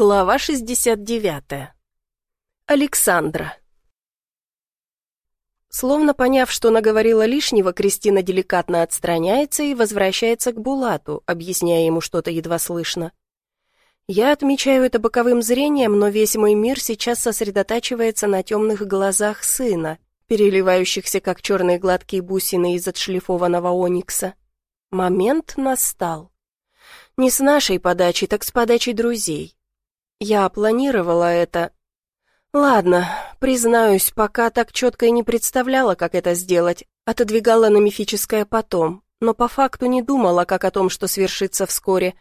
Глава 69. Александра. Словно поняв, что наговорила лишнего, Кристина деликатно отстраняется и возвращается к Булату, объясняя ему что-то едва слышно. Я отмечаю это боковым зрением, но весь мой мир сейчас сосредотачивается на темных глазах сына, переливающихся, как черные гладкие бусины из отшлифованного оникса. Момент настал. Не с нашей подачи, так с подачи друзей. Я планировала это. Ладно, признаюсь, пока так четко и не представляла, как это сделать, отодвигала на мифическое потом, но по факту не думала, как о том, что свершится вскоре.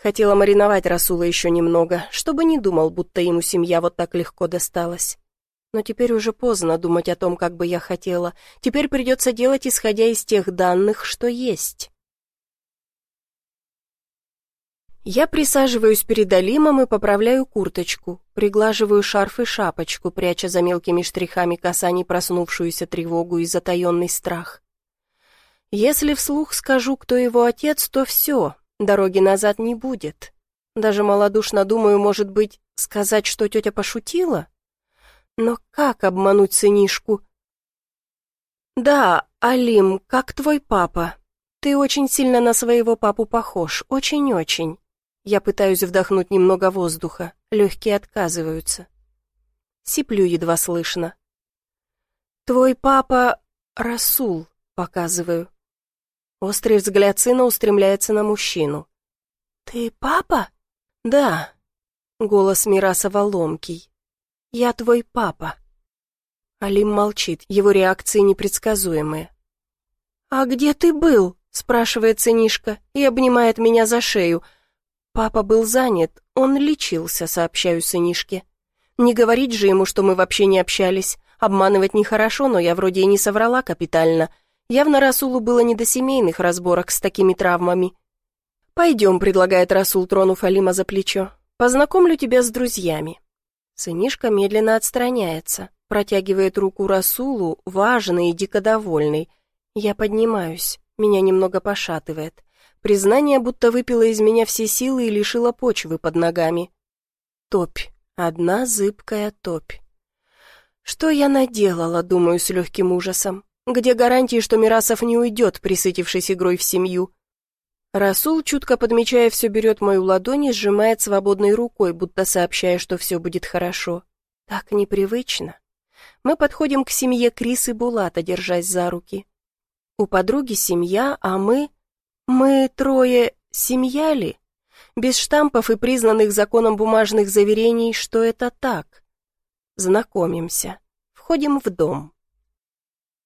Хотела мариновать Расула еще немного, чтобы не думал, будто ему семья вот так легко досталась. Но теперь уже поздно думать о том, как бы я хотела. Теперь придется делать, исходя из тех данных, что есть. Я присаживаюсь перед Алимом и поправляю курточку, приглаживаю шарф и шапочку, пряча за мелкими штрихами касаний проснувшуюся тревогу и затаенный страх. Если вслух скажу, кто его отец, то все, дороги назад не будет. Даже малодушно думаю, может быть, сказать, что тетя пошутила? Но как обмануть сынишку? «Да, Алим, как твой папа? Ты очень сильно на своего папу похож, очень-очень. Я пытаюсь вдохнуть немного воздуха, легкие отказываются. Сиплю едва слышно. «Твой папа Расул», — показываю. Острый взгляд сына устремляется на мужчину. «Ты папа?» «Да». Голос Мирасова ломкий. «Я твой папа». Алим молчит, его реакции непредсказуемые. «А где ты был?» — спрашивает сынишка и обнимает меня за шею — «Папа был занят, он лечился», — сообщаю сынишке. «Не говорить же ему, что мы вообще не общались. Обманывать нехорошо, но я вроде и не соврала капитально. Явно Расулу было не до семейных разборок с такими травмами». «Пойдем», — предлагает Расул, тронув Алима за плечо. «Познакомлю тебя с друзьями». Сынишка медленно отстраняется, протягивает руку Расулу, важный и дико довольный. Я поднимаюсь, меня немного пошатывает. Признание будто выпило из меня все силы и лишило почвы под ногами. Топь. Одна зыбкая топь. Что я наделала, думаю с легким ужасом. Где гарантии, что Мирасов не уйдет, присытившись игрой в семью? Расул, чутко подмечая все, берет мою ладонь и сжимает свободной рукой, будто сообщая, что все будет хорошо. Так непривычно. Мы подходим к семье Крис и Булата, держась за руки. У подруги семья, а мы... Мы трое семья ли? Без штампов и признанных законом бумажных заверений, что это так. Знакомимся. Входим в дом.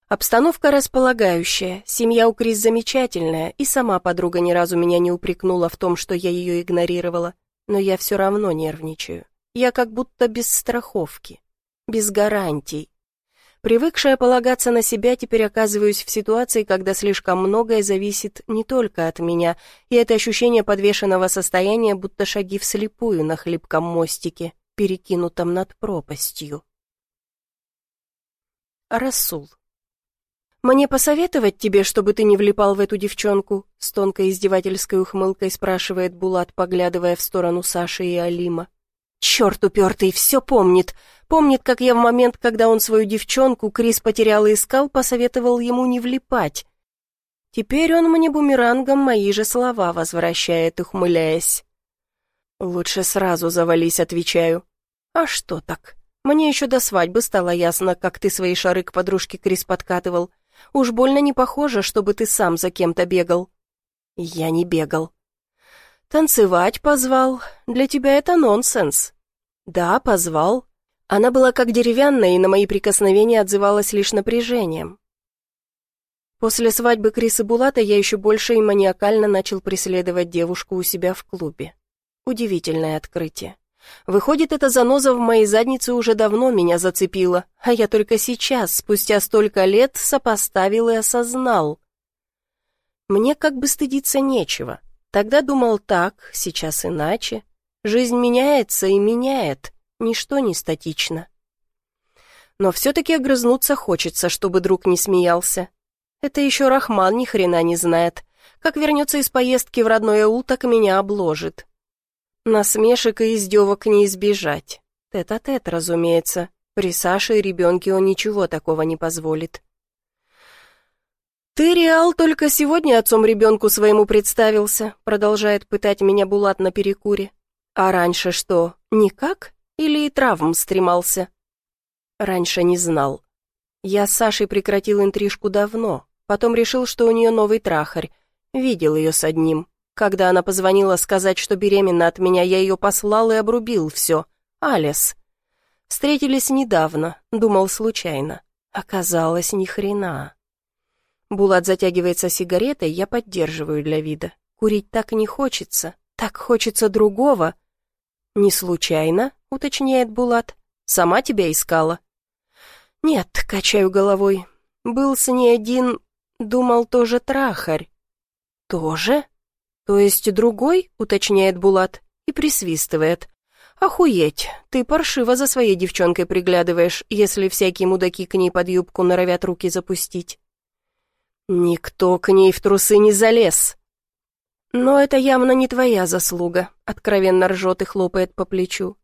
Обстановка располагающая, семья у Крис замечательная, и сама подруга ни разу меня не упрекнула в том, что я ее игнорировала, но я все равно нервничаю. Я как будто без страховки, без гарантий, Привыкшая полагаться на себя, теперь оказываюсь в ситуации, когда слишком многое зависит не только от меня, и это ощущение подвешенного состояния, будто шаги вслепую на хлипком мостике, перекинутом над пропастью. Расул. «Мне посоветовать тебе, чтобы ты не влипал в эту девчонку?» С тонкой издевательской ухмылкой спрашивает Булат, поглядывая в сторону Саши и Алима. «Черт упертый, все помнит. Помнит, как я в момент, когда он свою девчонку, Крис потерял и искал, посоветовал ему не влипать. Теперь он мне бумерангом мои же слова возвращает, ухмыляясь. «Лучше сразу завались», — отвечаю. «А что так? Мне еще до свадьбы стало ясно, как ты свои шары к подружке Крис подкатывал. Уж больно не похоже, чтобы ты сам за кем-то бегал». «Я не бегал». «Танцевать позвал. Для тебя это нонсенс». «Да, позвал. Она была как деревянная и на мои прикосновения отзывалась лишь напряжением. После свадьбы Криса Булата я еще больше и маниакально начал преследовать девушку у себя в клубе. Удивительное открытие. Выходит, эта заноза в моей заднице уже давно меня зацепила, а я только сейчас, спустя столько лет, сопоставил и осознал. Мне как бы стыдиться нечего. Тогда думал так, сейчас иначе. Жизнь меняется и меняет. Ничто не статично. Но все-таки огрызнуться хочется, чтобы друг не смеялся. Это еще Рахман ни хрена не знает. Как вернется из поездки в родной аул, так меня обложит. Насмешек и издевок не избежать. Тет-а-тет, -тет, разумеется. При Саше и ребенке он ничего такого не позволит. «Ты, Реал, только сегодня отцом ребенку своему представился», продолжает пытать меня Булат на перекуре. «А раньше что, никак? Или и травм стремался?» Раньше не знал. Я с Сашей прекратил интрижку давно, потом решил, что у нее новый трахарь. Видел ее с одним. Когда она позвонила сказать, что беременна от меня, я ее послал и обрубил все. Алис. Встретились недавно, думал случайно. Оказалось, ни хрена. Булат затягивается сигаретой, я поддерживаю для вида. Курить так не хочется, так хочется другого. «Не случайно?» — уточняет Булат. «Сама тебя искала?» «Нет», — качаю головой. «Был с ней один, думал, тоже трахарь». «Тоже?» «То есть другой?» — уточняет Булат и присвистывает. «Охуеть, ты паршиво за своей девчонкой приглядываешь, если всякие мудаки к ней под юбку норовят руки запустить». «Никто к ней в трусы не залез». «Но это явно не твоя заслуга», — откровенно ржет и хлопает по плечу.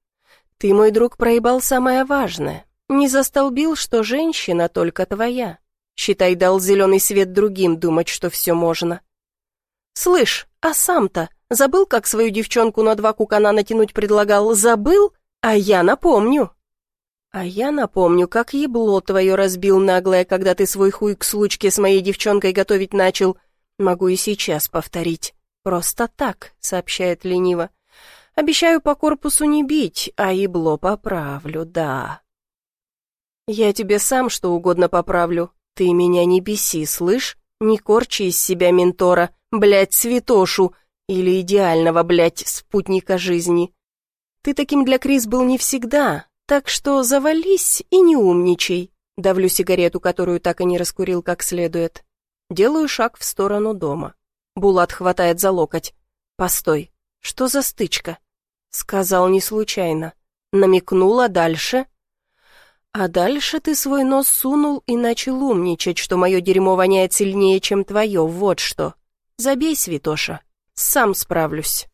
«Ты, мой друг, проебал самое важное. Не застолбил, что женщина только твоя. Считай, дал зеленый свет другим думать, что все можно». «Слышь, а сам-то Забыл, как свою девчонку на два кукана натянуть предлагал? Забыл? А я напомню. А я напомню, как ебло твое разбил наглое, когда ты свой хуй к случке с моей девчонкой готовить начал. Могу и сейчас повторить. Просто так, сообщает лениво. Обещаю по корпусу не бить, а ебло поправлю, да. Я тебе сам что угодно поправлю. Ты меня не беси, слышь? Не корчи из себя ментора, блядь, святошу. Или идеального, блядь, спутника жизни. Ты таким для Крис был не всегда, так что завались и не умничай. Давлю сигарету, которую так и не раскурил как следует. Делаю шаг в сторону дома. Булат хватает за локоть. «Постой, что за стычка?» Сказал не случайно. Намекнула дальше. А дальше ты свой нос сунул и начал умничать, что мое дерьмо воняет сильнее, чем твое, вот что. Забей, святоша. Сам справлюсь.